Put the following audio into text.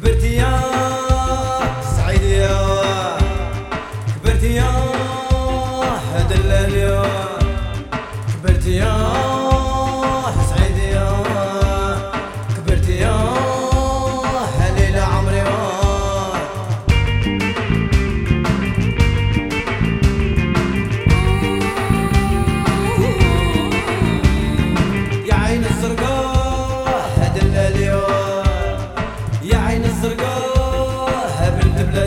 كبرت يا دلال يا كبرت يا.